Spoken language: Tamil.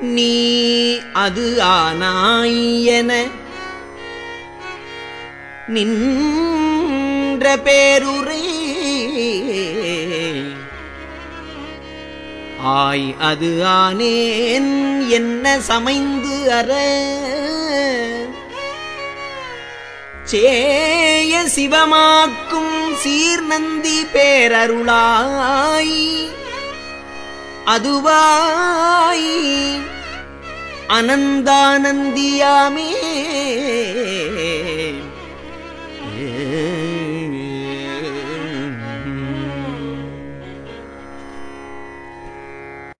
நீ அது ஆனாயன நின்ற பேருரை. ஆய் அது ஆனேன் என்ன சமைந்து அற. சேய சிவமாக்கும் சீர்நந்தி பேரருளாய். அதுவாய் அனந்தானந்தியாமே.